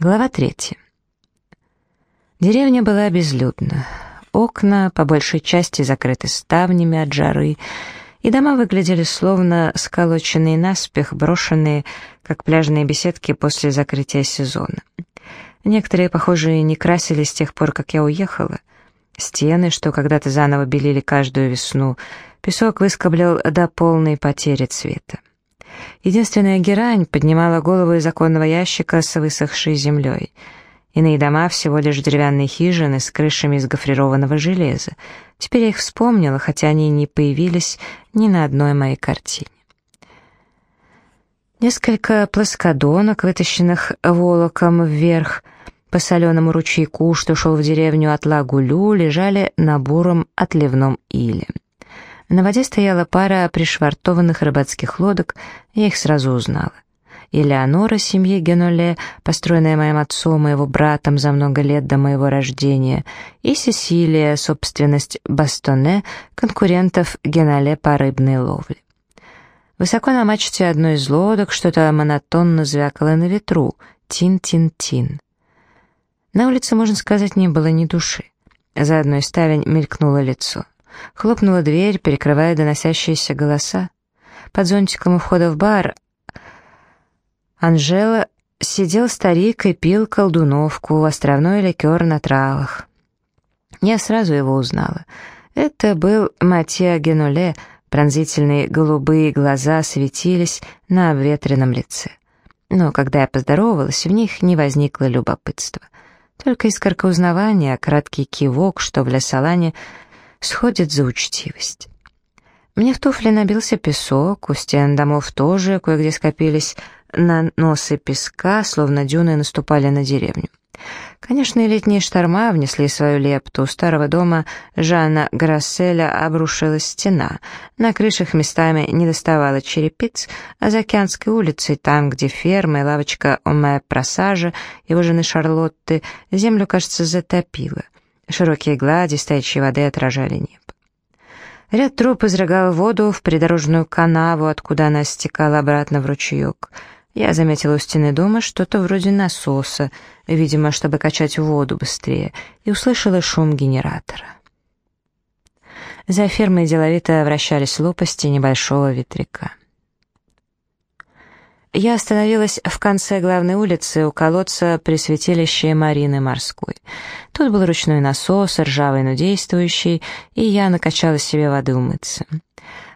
Глава третья. Деревня была безлюдна. Окна по большей части закрыты ставнями от жары, и дома выглядели словно сколоченные наспех, брошенные, как пляжные беседки после закрытия сезона. Некоторые, похоже, не красили с тех пор, как я уехала. Стены, что когда-то заново белили каждую весну, песок выскоблил до полной потери цвета. Единственная герань поднимала голову из оконного ящика с высохшей землей. Иные дома всего лишь деревянные хижины с крышами из гофрированного железа. Теперь я их вспомнила, хотя они не появились ни на одной моей картине. Несколько плоскодонок, вытащенных волоком вверх по соленому ручейку, что шел в деревню от Лагулю, лежали на буром отливном иле. На воде стояла пара пришвартованных рыбацких лодок, я их сразу узнала. Элеонора семьи Геноле, построенная моим отцом и его братом за много лет до моего рождения, и Сесилия, собственность Бастоне, конкурентов Геноле по рыбной ловле. Высоко на мачте одной из лодок что-то монотонно звякало на ветру. Тин-тин-тин. На улице, можно сказать, не было ни души. За одной ставень мелькнуло лицо. Хлопнула дверь, перекрывая доносящиеся голоса. Под зонтиком у входа в бар Анжела сидел старик и пил колдуновку, островной ликер на травах. Я сразу его узнала. Это был Матья Генуле, пронзительные голубые глаза светились на обветренном лице. Но когда я поздоровалась, в них не возникло любопытства. Только искорка узнавания, краткий кивок, что в Лесолане сходит за учтивость. Мне в туфли набился песок, у стен домов тоже кое-где скопились наносы песка, словно дюны наступали на деревню. Конечно, и летние шторма внесли свою лепту. У старого дома Жана Грасселя обрушилась стена. На крышах местами не доставало черепиц, а за Океанской улицей, там, где ферма и лавочка Оме Просажа, его жены Шарлотты, землю, кажется, затопило. Широкие глади стоячей воды отражали небо. Ряд труп изрыгал воду в придорожную канаву, откуда она стекала обратно в ручеек. Я заметила у стены дома что-то вроде насоса, видимо, чтобы качать воду быстрее, и услышала шум генератора. За фермой деловито вращались лопасти небольшого ветряка. Я остановилась в конце главной улицы у колодца при святилище Марины Морской. Тут был ручной насос, ржавый, но действующий, и я накачала себе воды умыться.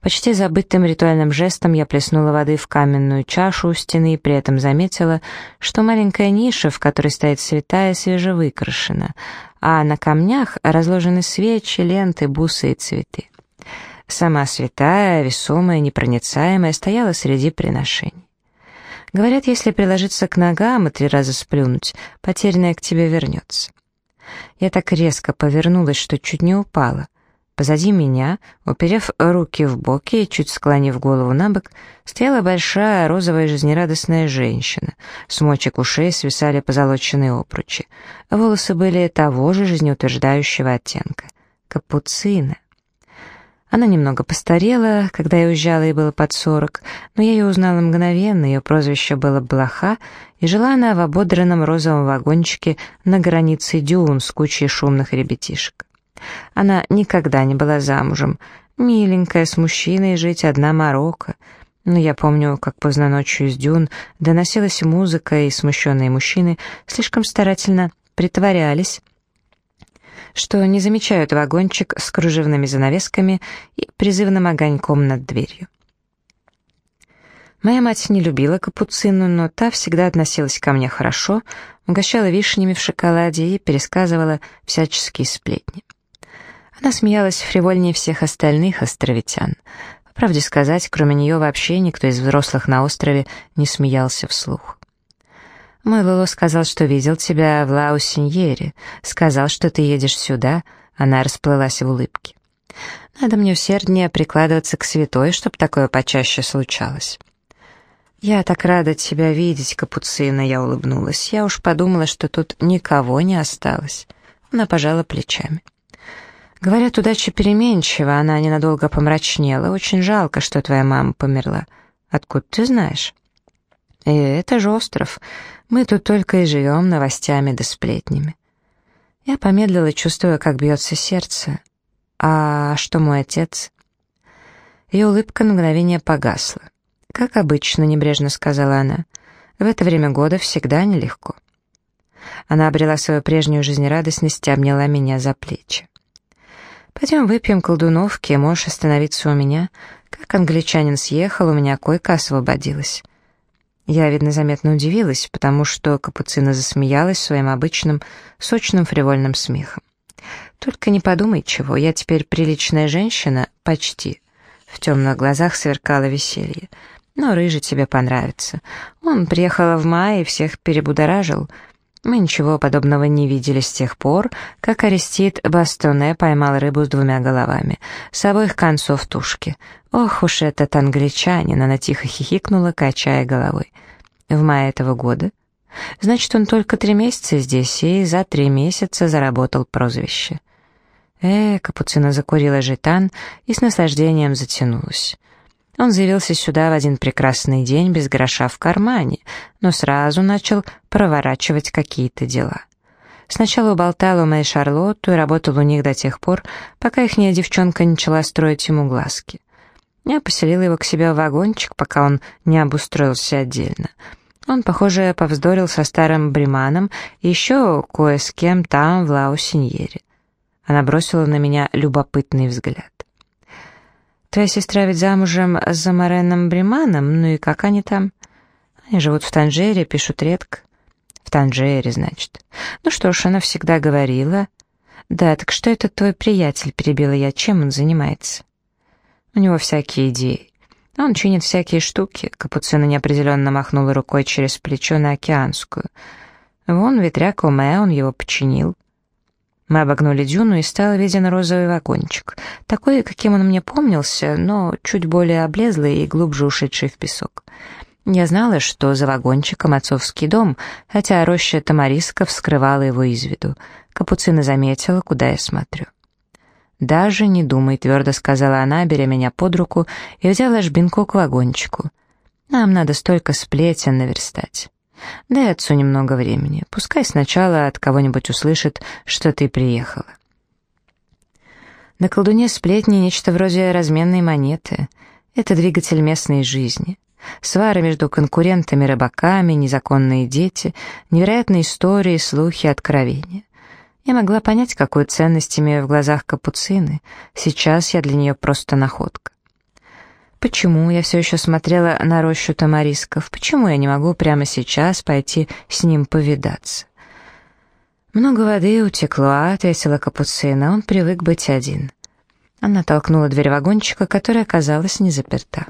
Почти забытым ритуальным жестом я плеснула воды в каменную чашу у стены и при этом заметила, что маленькая ниша, в которой стоит святая, свежевыкрашена, а на камнях разложены свечи, ленты, бусы и цветы. Сама святая, весомая, непроницаемая, стояла среди приношений. Говорят, если приложиться к ногам и три раза сплюнуть, потерянное к тебе вернется. Я так резко повернулась, что чуть не упала. Позади меня, уперев руки в боки и чуть склонив голову на бок, стояла большая розовая жизнерадостная женщина. С мочек ушей свисали позолоченные обручи. Волосы были того же жизнеутверждающего оттенка. Капуцина. Она немного постарела, когда я уезжала, ей было под сорок, но я ее узнала мгновенно, ее прозвище было Блоха, и жила она в ободранном розовом вагончике на границе дюн с кучей шумных ребятишек. Она никогда не была замужем, миленькая, с мужчиной жить одна Марокко. Но я помню, как поздно ночью из дюн доносилась музыка, и смущенные мужчины слишком старательно притворялись, что не замечают вагончик с кружевными занавесками и призывным огоньком над дверью. Моя мать не любила капуцину, но та всегда относилась ко мне хорошо, угощала вишнями в шоколаде и пересказывала всяческие сплетни. Она смеялась фривольнее всех остальных островитян. По правде сказать, кроме нее вообще никто из взрослых на острове не смеялся вслух. Мой Лоло сказал, что видел тебя в Лаусиньере. Сказал, что ты едешь сюда. Она расплылась в улыбке. Надо мне усерднее прикладываться к святой, чтобы такое почаще случалось. «Я так рада тебя видеть, Капуцина», — я улыбнулась. «Я уж подумала, что тут никого не осталось». Она пожала плечами. «Говорят, удача переменчива, она ненадолго помрачнела. Очень жалко, что твоя мама померла. Откуда ты знаешь?» «И это же остров. Мы тут только и живем новостями да сплетнями. Я помедлила, чувствуя, как бьется сердце. А что мой отец? Ее улыбка на мгновение погасла. «Как обычно», — небрежно сказала она. «В это время года всегда нелегко». Она обрела свою прежнюю жизнерадостность и обняла меня за плечи. «Пойдем выпьем колдуновки, можешь остановиться у меня. Как англичанин съехал, у меня койка освободилась». Я, видно, заметно удивилась, потому что Капуцина засмеялась своим обычным, сочным фривольным смехом. «Только не подумай чего, я теперь приличная женщина, почти». В темных глазах сверкало веселье. «Но рыжий тебе понравится. Он приехал в мае и всех перебудоражил. Мы ничего подобного не видели с тех пор, как Арестит Бастоне поймал рыбу с двумя головами, с обоих концов тушки. Ох уж этот англичанин, она тихо хихикнула, качая головой. В мае этого года. Значит, он только три месяца здесь, и за три месяца заработал прозвище. Э, Капуцина закурила жетан и с наслаждением затянулась. Он заявился сюда в один прекрасный день без гроша в кармане, но сразу начал проворачивать какие-то дела. Сначала уболтал у моей Шарлотту и работал у них до тех пор, пока ихняя девчонка начала строить ему глазки. Я поселила его к себе в вагончик, пока он не обустроился отдельно. Он, похоже, повздорил со старым Бриманом и еще кое с кем там, в Лаусиньере. Она бросила на меня любопытный взгляд. Твоя сестра ведь замужем за Мореном Бриманом, ну и как они там? Они живут в Танжере, пишут редко. В Танжере, значит. Ну что ж, она всегда говорила. Да, так что это твой приятель, перебила я, чем он занимается? У него всякие идеи. Он чинит всякие штуки. Капуцина неопределенно махнула рукой через плечо на океанскую. Вон ветряк Оме, он его починил. Мы обогнули дюну, и стал виден розовый вагончик. Такой, каким он мне помнился, но чуть более облезлый и глубже ушедший в песок. Я знала, что за вагончиком отцовский дом, хотя роща тамарисков скрывала его из виду. Капуцина заметила, куда я смотрю. «Даже не думай», — твердо сказала она, беря меня под руку и взяла ложбинку к вагончику. «Нам надо столько сплетен наверстать». Дай отцу немного времени. Пускай сначала от кого-нибудь услышит, что ты приехала. На колдуне сплетни нечто вроде разменной монеты. Это двигатель местной жизни. Свары между конкурентами, рыбаками, незаконные дети, невероятные истории, слухи, откровения. Я могла понять, какую ценность имею в глазах капуцины. Сейчас я для нее просто находка. Почему я все еще смотрела на рощу тамарисков? Почему я не могу прямо сейчас пойти с ним повидаться? «Много воды утекло», — ответила Капуцина, он привык быть один. Она толкнула дверь вагончика, которая оказалась не заперта.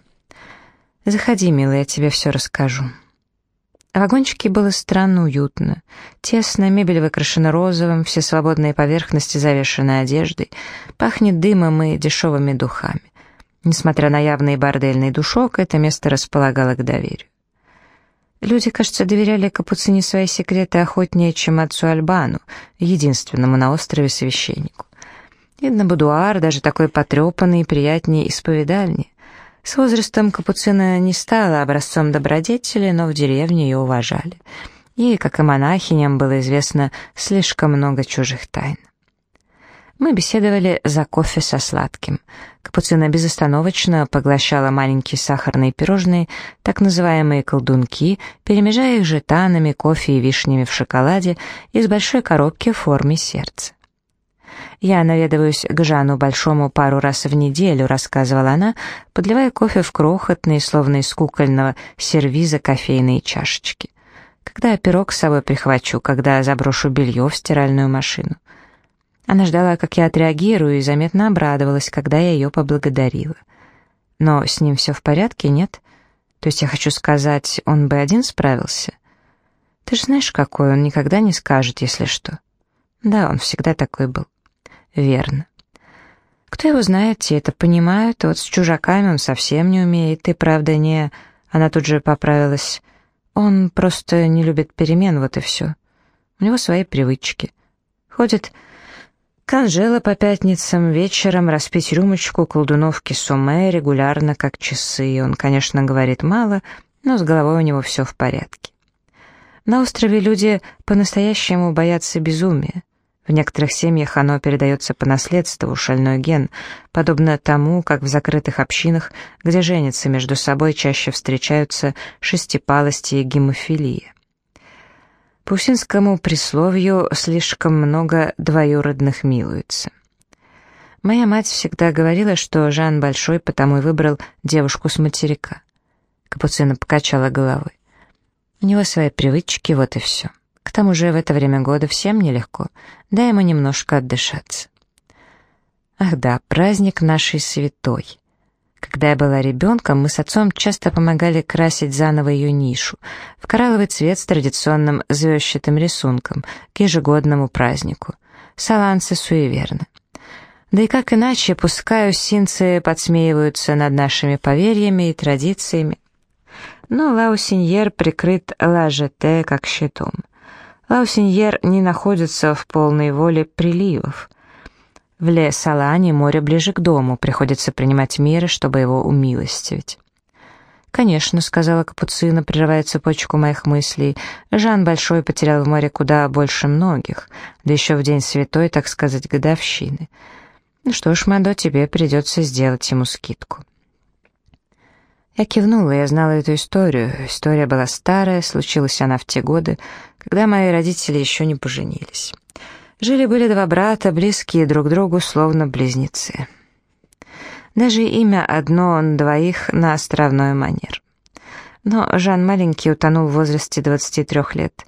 «Заходи, милая, я тебе все расскажу». В вагончике было странно уютно. Тесно, мебель выкрашена розовым, все свободные поверхности завешены одеждой, пахнет дымом и дешевыми духами. Несмотря на явный бордельный душок, это место располагало к доверию. Люди, кажется, доверяли Капуцине свои секреты охотнее, чем отцу Альбану, единственному на острове священнику. Видно, будуар, даже такой потрепанный, приятнее исповедальни. С возрастом Капуцина не стала образцом добродетели, но в деревне ее уважали. Ей, как и монахиням, было известно слишком много чужих тайн. Мы беседовали за кофе со сладким. Капуцина безостановочно поглощала маленькие сахарные пирожные, так называемые колдунки, перемежая их жетанами, кофе и вишнями в шоколаде из большой коробки в форме сердца. «Я наведываюсь к Жану Большому пару раз в неделю», — рассказывала она, подливая кофе в крохотные, словно из кукольного сервиза кофейные чашечки. «Когда я пирог с собой прихвачу, когда заброшу белье в стиральную машину». Она ждала, как я отреагирую, и заметно обрадовалась, когда я ее поблагодарила. Но с ним все в порядке, нет? То есть я хочу сказать, он бы один справился? Ты же знаешь, какой он никогда не скажет, если что. Да, он всегда такой был. Верно. Кто его знает, те это понимают, вот с чужаками он совсем не умеет, и правда не... Она тут же поправилась. Он просто не любит перемен, вот и все. У него свои привычки. Ходит Канжела по пятницам вечером распить рюмочку колдуновки суме регулярно, как часы. Он, конечно, говорит мало, но с головой у него все в порядке. На острове люди по-настоящему боятся безумия. В некоторых семьях оно передается по наследству, шальной ген, подобно тому, как в закрытых общинах, где женятся между собой, чаще встречаются шестипалости и гемофилия. По усинскому присловию слишком много двоюродных милуется. Моя мать всегда говорила, что Жан большой, потому и выбрал девушку с материка. Капуцина покачала головой. У него свои привычки, вот и все. К тому же в это время года всем нелегко, дай ему немножко отдышаться. Ах да, праздник нашей святой. Когда я была ребенком, мы с отцом часто помогали красить заново ее нишу в коралловый цвет с традиционным звездчатым рисунком к ежегодному празднику. Саланцы суеверны. Да и как иначе, пускай усинцы подсмеиваются над нашими поверьями и традициями. Но Лаусиньер прикрыт лажете как щитом. Лаусиньер не находится в полной воле приливов. В Ле-Салане море ближе к дому, приходится принимать меры, чтобы его умилостивить. «Конечно», — сказала Капуцина, прерывая цепочку моих мыслей, «Жан Большой потерял в море куда больше многих, да еще в день святой, так сказать, годовщины. Ну что ж, Мадо, тебе придется сделать ему скидку». Я кивнула, я знала эту историю. История была старая, случилась она в те годы, когда мои родители еще не поженились. Жили-были два брата, близкие друг другу, словно близнецы. Даже имя одно он двоих на островной манер. Но Жан маленький утонул в возрасте 23 лет.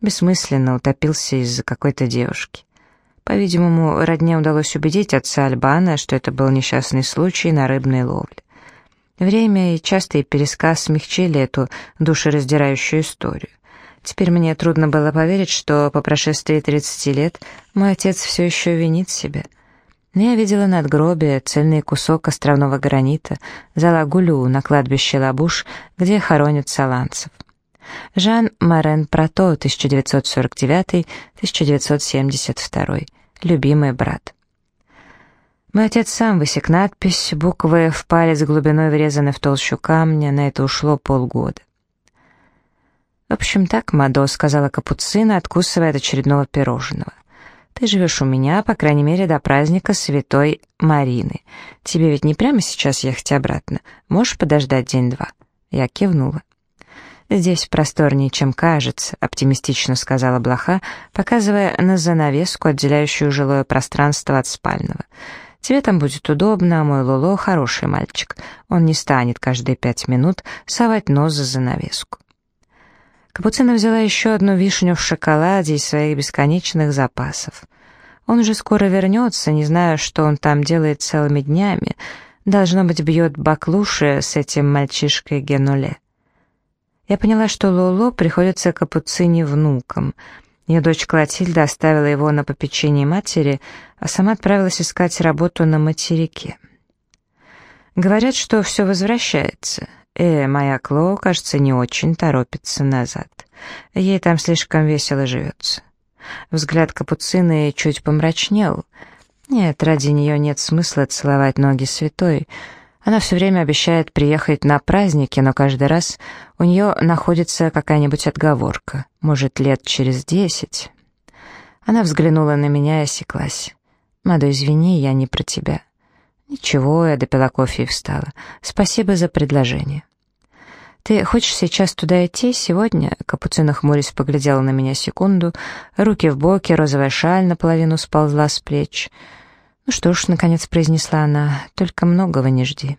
Бессмысленно утопился из-за какой-то девушки. По-видимому, родне удалось убедить отца Альбана, что это был несчастный случай на рыбной ловле. Время и частый пересказ смягчили эту душераздирающую историю. Теперь мне трудно было поверить, что по прошествии 30 лет мой отец все еще винит себя. Но я видела надгробие, цельный кусок островного гранита, зала Гулю на кладбище Лабуш, где хоронят саланцев. Жан Марен Прато, 1949-1972, любимый брат. Мой отец сам высек надпись, буквы в палец глубиной врезаны в толщу камня, на это ушло полгода. «В общем так, Мадо», — сказала Капуцина, откусывая от очередного пирожного. «Ты живешь у меня, по крайней мере, до праздника Святой Марины. Тебе ведь не прямо сейчас ехать обратно. Можешь подождать день-два?» Я кивнула. «Здесь просторнее, чем кажется», — оптимистично сказала Блоха, показывая на занавеску, отделяющую жилое пространство от спального. «Тебе там будет удобно, а мой Лоло хороший мальчик. Он не станет каждые пять минут совать нос за занавеску». Капуцина взяла еще одну вишню в шоколаде из своих бесконечных запасов. Он уже скоро вернется, не знаю, что он там делает целыми днями. Должно быть, бьет баклуши с этим мальчишкой Генуле. Я поняла, что Лоло приходится Капуцине внуком. Ее дочь Клотильда оставила его на попечении матери, а сама отправилась искать работу на материке. Говорят, что все возвращается — Э, моя Кло, кажется, не очень торопится назад. Ей там слишком весело живется. Взгляд капуцины чуть помрачнел. Нет, ради нее нет смысла целовать ноги святой. Она все время обещает приехать на праздники, но каждый раз у нее находится какая-нибудь отговорка. Может, лет через десять. Она взглянула на меня и осеклась. «Мадо, извини, я не про тебя». «Ничего, я допила кофе и встала. Спасибо за предложение». «Ты хочешь сейчас туда идти, сегодня?» Капуцина хмурясь поглядела на меня секунду, руки в боки, розовая шаль наполовину сползла с плеч. «Ну что ж», — наконец произнесла она, — «только многого не жди».